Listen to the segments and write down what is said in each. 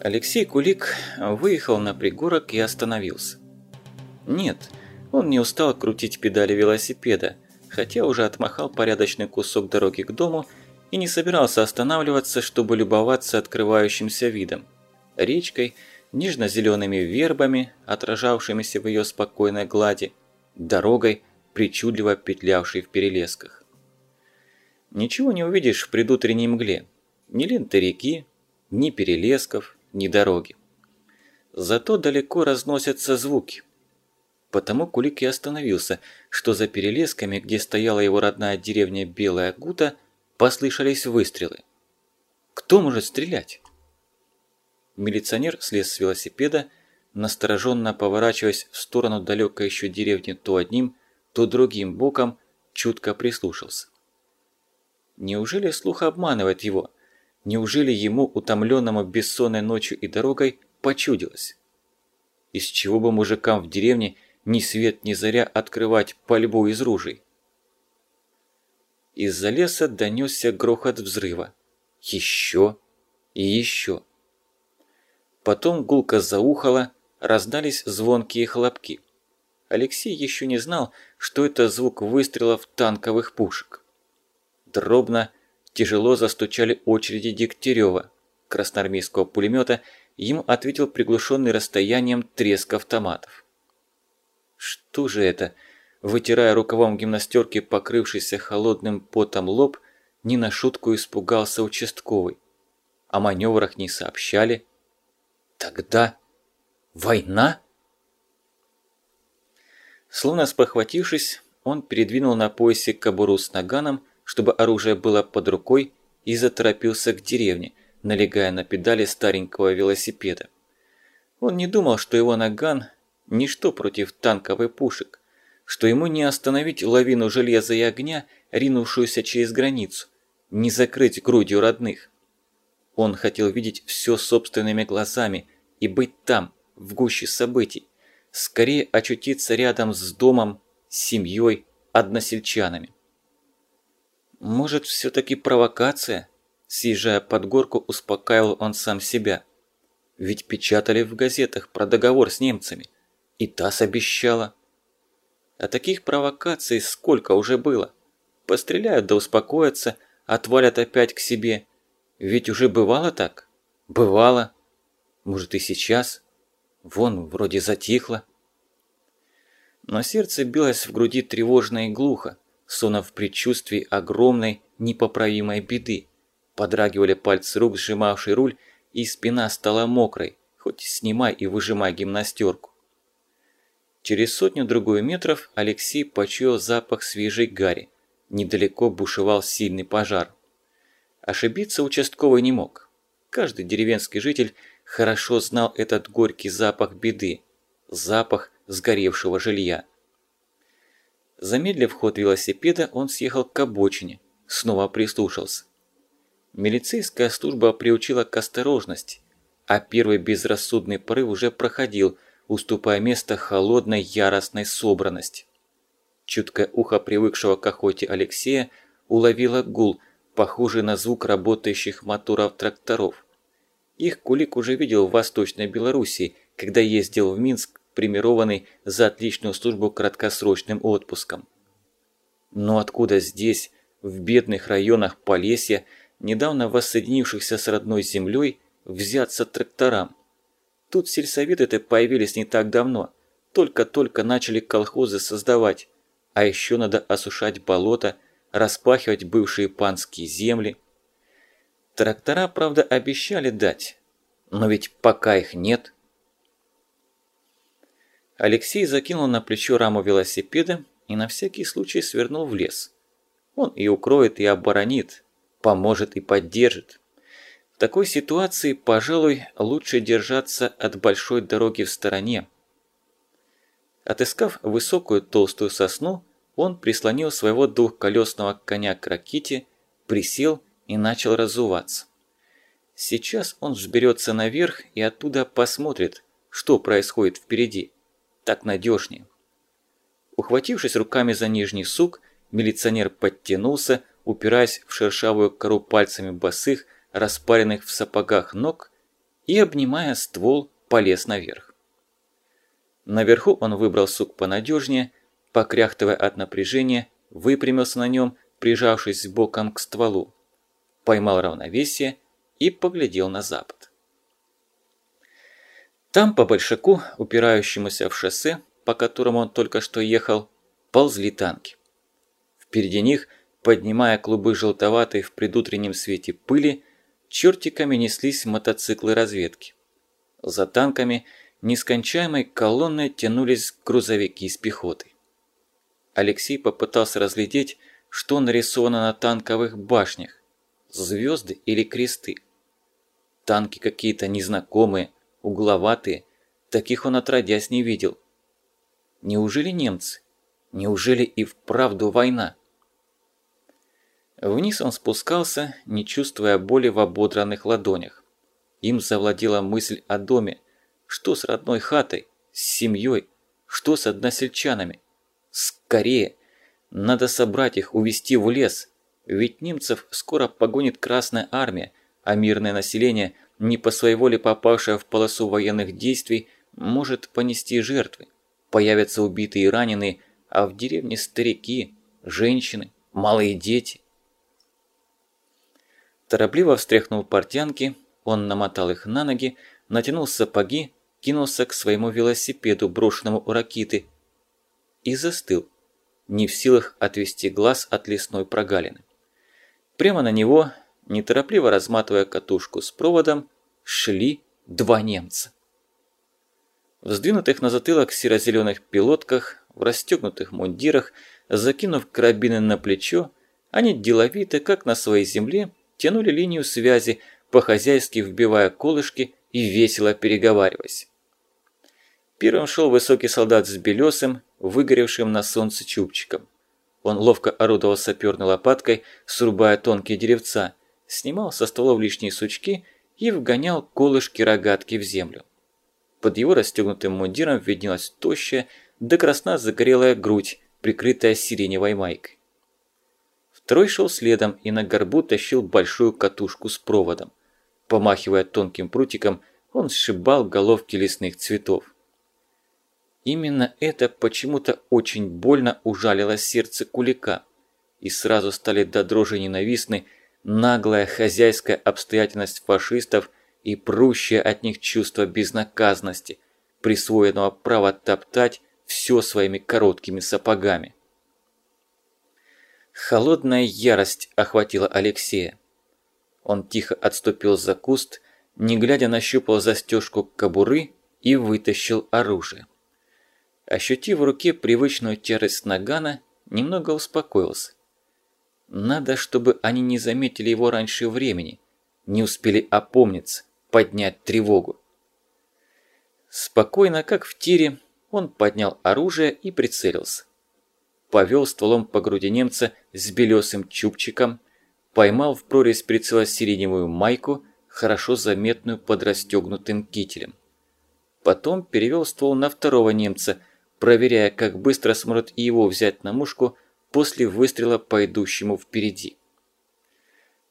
Алексей Кулик выехал на пригорок и остановился. Нет, он не устал крутить педали велосипеда, хотя уже отмахал порядочный кусок дороги к дому и не собирался останавливаться, чтобы любоваться открывающимся видом. Речкой, нежно-зелеными вербами, отражавшимися в ее спокойной глади, дорогой, причудливо петлявшей в перелесках. Ничего не увидишь в предутренней мгле. Ни ленты реки, ни перелесков, ни дороги. Зато далеко разносятся звуки. Потому Кулик и остановился, что за перелесками, где стояла его родная деревня Белая Гута, послышались выстрелы. Кто может стрелять? Милиционер слез с велосипеда, настороженно поворачиваясь в сторону далекой еще деревни то одним, то другим боком, чутко прислушался. Неужели слух обманывает его? Неужели ему, утомленному бессонной ночью и дорогой, почудилось? Из чего бы мужикам в деревне ни свет ни заря открывать пальбу из ружей? Из-за леса донесся грохот взрыва. Еще и еще. Потом гулко заухало, раздались звонкие хлопки. Алексей еще не знал, что это звук выстрелов танковых пушек. Дробно, тяжело застучали очереди Дегтярева, красноармейского пулемета, ему ответил приглушенный расстоянием треск автоматов. Что же это? Вытирая рукавом гимнастерки покрывшийся холодным потом лоб, не на шутку испугался участковый. О маневрах не сообщали. Тогда война? Словно спохватившись, он передвинул на поясе кобуру с наганом, чтобы оружие было под рукой, и заторопился к деревне, налегая на педали старенького велосипеда. Он не думал, что его наган – ничто против танков пушек, что ему не остановить лавину железа и огня, ринувшуюся через границу, не закрыть грудью родных. Он хотел видеть все собственными глазами и быть там, в гуще событий, скорее очутиться рядом с домом, семьей, односельчанами. Может, все-таки провокация? Съезжая под горку, успокаивал он сам себя. Ведь печатали в газетах про договор с немцами. И ТАСС обещала. А таких провокаций сколько уже было? Постреляют да успокоятся, отвалят опять к себе. Ведь уже бывало так? Бывало. Может и сейчас? Вон, вроде затихло. Но сердце билось в груди тревожно и глухо, словно в предчувствии огромной, непоправимой беды. Подрагивали пальцы рук, сжимавший руль, и спина стала мокрой, хоть снимай и выжимай гимнастерку. Через сотню-другую метров Алексей почуял запах свежей гари. Недалеко бушевал сильный пожар. Ошибиться участковый не мог. Каждый деревенский житель хорошо знал этот горький запах беды, запах сгоревшего жилья. Замедлив ход велосипеда, он съехал к обочине, снова прислушался. Милицейская служба приучила к осторожности, а первый безрассудный порыв уже проходил, уступая место холодной яростной собранности. Чуткое ухо привыкшего к охоте Алексея уловило гул, похожий на звук работающих моторов тракторов. Их Кулик уже видел в Восточной Белоруссии, когда ездил в Минск, премированный за отличную службу краткосрочным отпуском. Но откуда здесь, в бедных районах Полесья, недавно воссоединившихся с родной землей, взяться тракторам? Тут сельсоветы-то появились не так давно, только-только начали колхозы создавать, а еще надо осушать болота, распахивать бывшие панские земли – Трактора, правда, обещали дать, но ведь пока их нет. Алексей закинул на плечо раму велосипеда и на всякий случай свернул в лес. Он и укроет, и оборонит, поможет и поддержит. В такой ситуации, пожалуй, лучше держаться от большой дороги в стороне. Отыскав высокую толстую сосну, он прислонил своего двухколесного коня к раките, присел и начал разуваться. Сейчас он взберется наверх и оттуда посмотрит, что происходит впереди. Так надежнее. Ухватившись руками за нижний сук, милиционер подтянулся, упираясь в шершавую кору пальцами босых, распаренных в сапогах ног, и, обнимая ствол, полез наверх. Наверху он выбрал сук понадежнее, покряхтывая от напряжения, выпрямился на нем, прижавшись боком к стволу, поймал равновесие и поглядел на запад. Там по большаку, упирающемуся в шоссе, по которому он только что ехал, ползли танки. Впереди них, поднимая клубы желтоватой в предутреннем свете пыли, чертиками неслись мотоциклы разведки. За танками нескончаемой колонной тянулись грузовики с пехотой. Алексей попытался разглядеть, что нарисовано на танковых башнях – звезды или кресты. Танки какие-то незнакомые, угловатые, таких он отродясь не видел. Неужели немцы? Неужели и вправду война? Вниз он спускался, не чувствуя боли в ободранных ладонях. Им завладела мысль о доме. Что с родной хатой, с семьей, что с односельчанами? Скорее! Надо собрать их, увести в лес. Ведь немцев скоро погонит Красная Армия, а мирное население, не по своей воле попавшее в полосу военных действий, может понести жертвы. Появятся убитые и раненые, а в деревне старики, женщины, малые дети. Торопливо встряхнул портянки, он намотал их на ноги, натянул сапоги, кинулся к своему велосипеду, брошенному у ракиты, и застыл, не в силах отвести глаз от лесной прогалины. Прямо на него, неторопливо разматывая катушку с проводом, шли два немца. В на затылок серо-зеленых пилотках, в расстегнутых мундирах, закинув карабины на плечо, они деловито, как на своей земле, тянули линию связи, по-хозяйски вбивая колышки и весело переговариваясь. Первым шел высокий солдат с белесым, выгоревшим на солнце чубчиком. Он ловко орудовал саперной лопаткой, срубая тонкие деревца, снимал со стволов лишние сучки и вгонял колышки-рогатки в землю. Под его расстегнутым мундиром виднелась тощая, до красна загорелая грудь, прикрытая сиреневой майкой. Второй шел следом и на горбу тащил большую катушку с проводом. Помахивая тонким прутиком, он сшибал головки лесных цветов. Именно это почему-то очень больно ужалило сердце кулика, и сразу стали до дрожи ненавистны наглая хозяйская обстоятельность фашистов и прущее от них чувство безнаказанности, присвоенного права топтать все своими короткими сапогами. Холодная ярость охватила Алексея. Он тихо отступил за куст, не глядя нащупал застежку кобуры и вытащил оружие. Ощутив в руке привычную тяжесть нагана, немного успокоился. Надо, чтобы они не заметили его раньше времени, не успели опомниться, поднять тревогу. Спокойно, как в тире, он поднял оружие и прицелился повел стволом по груди немца с белесым чубчиком, поймал в прорезь прицела сиреневую майку, хорошо заметную под расстегнутым кителем. Потом перевел ствол на второго немца, проверяя, как быстро сможет и его взять на мушку после выстрела по идущему впереди.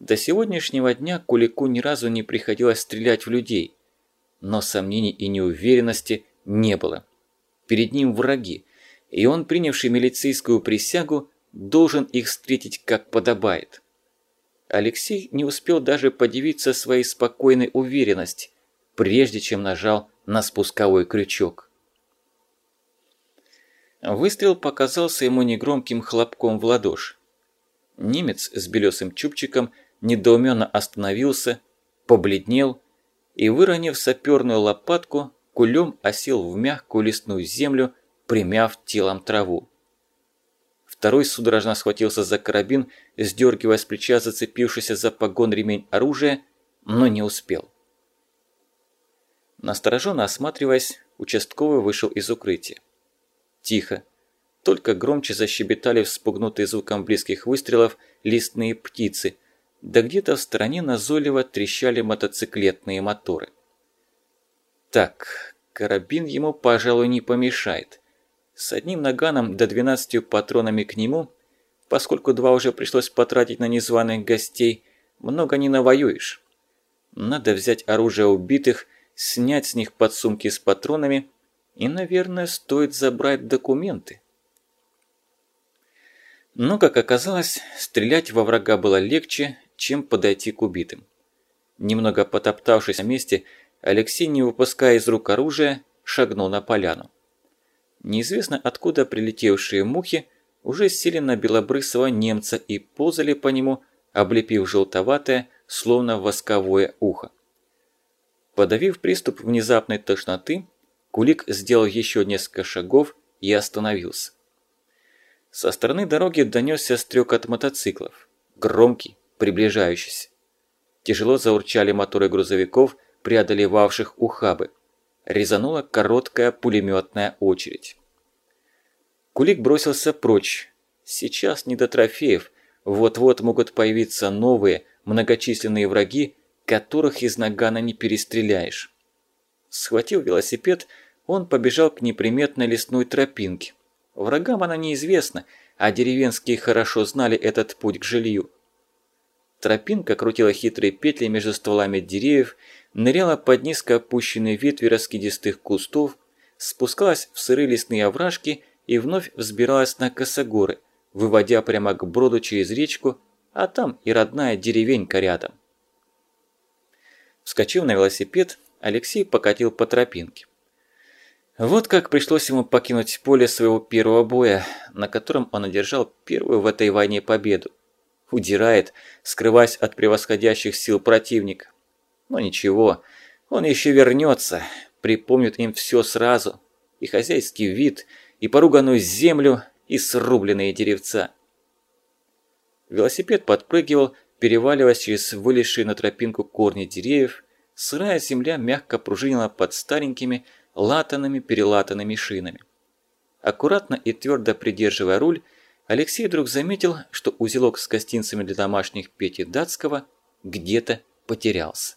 До сегодняшнего дня Кулику ни разу не приходилось стрелять в людей, но сомнений и неуверенности не было. Перед ним враги, и он, принявший милицейскую присягу, должен их встретить как подобает. Алексей не успел даже подивиться своей спокойной уверенности, прежде чем нажал на спусковой крючок. Выстрел показался ему негромким хлопком в ладошь. Немец с белесым чубчиком недоуменно остановился, побледнел и, выронив саперную лопатку, кулем осел в мягкую лесную землю, примяв телом траву. Второй судорожно схватился за карабин, сдергивая с плеча зацепившийся за погон ремень оружия, но не успел. Настороженно осматриваясь, участковый вышел из укрытия. Тихо. Только громче защебетали вспугнутые звуком близких выстрелов листные птицы, да где-то в стороне назойливо трещали мотоциклетные моторы. Так, карабин ему, пожалуй, не помешает с одним наганом до 12 патронами к нему, поскольку два уже пришлось потратить на незваных гостей, много не навоюешь. Надо взять оружие убитых, снять с них подсумки с патронами и, наверное, стоит забрать документы. Но, как оказалось, стрелять во врага было легче, чем подойти к убитым. Немного потоптавшись на месте, Алексей, не выпуская из рук оружия, шагнул на поляну. Неизвестно откуда прилетевшие мухи уже сели на белобрысого немца и ползали по нему, облепив желтоватое, словно восковое ухо. Подавив приступ внезапной тошноты, Кулик сделал еще несколько шагов и остановился. Со стороны дороги донесся стрек мотоциклов, громкий, приближающийся. Тяжело заурчали моторы грузовиков, преодолевавших ухабы резанула короткая пулеметная очередь. Кулик бросился прочь. Сейчас не до трофеев, вот-вот могут появиться новые, многочисленные враги, которых из нагана не перестреляешь. Схватив велосипед, он побежал к неприметной лесной тропинке. Врагам она неизвестна, а деревенские хорошо знали этот путь к жилью. Тропинка крутила хитрые петли между стволами деревьев, ныряла под низко опущенные ветви раскидистых кустов, спускалась в сырые лесные овражки и вновь взбиралась на косогоры, выводя прямо к броду через речку, а там и родная деревенька рядом. Вскочив на велосипед, Алексей покатил по тропинке. Вот как пришлось ему покинуть поле своего первого боя, на котором он одержал первую в этой войне победу. Удирает, скрываясь от превосходящих сил противника. Но ничего, он еще вернется, припомнит им все сразу. И хозяйский вид, и поруганную землю, и срубленные деревца. Велосипед подпрыгивал, переваливаясь через вылезшие на тропинку корни деревьев, сырая земля мягко пружинила под старенькими, латанными-перелатанными шинами. Аккуратно и твердо придерживая руль, Алексей вдруг заметил, что узелок с гостинцами для домашних Пети Датского где-то потерялся.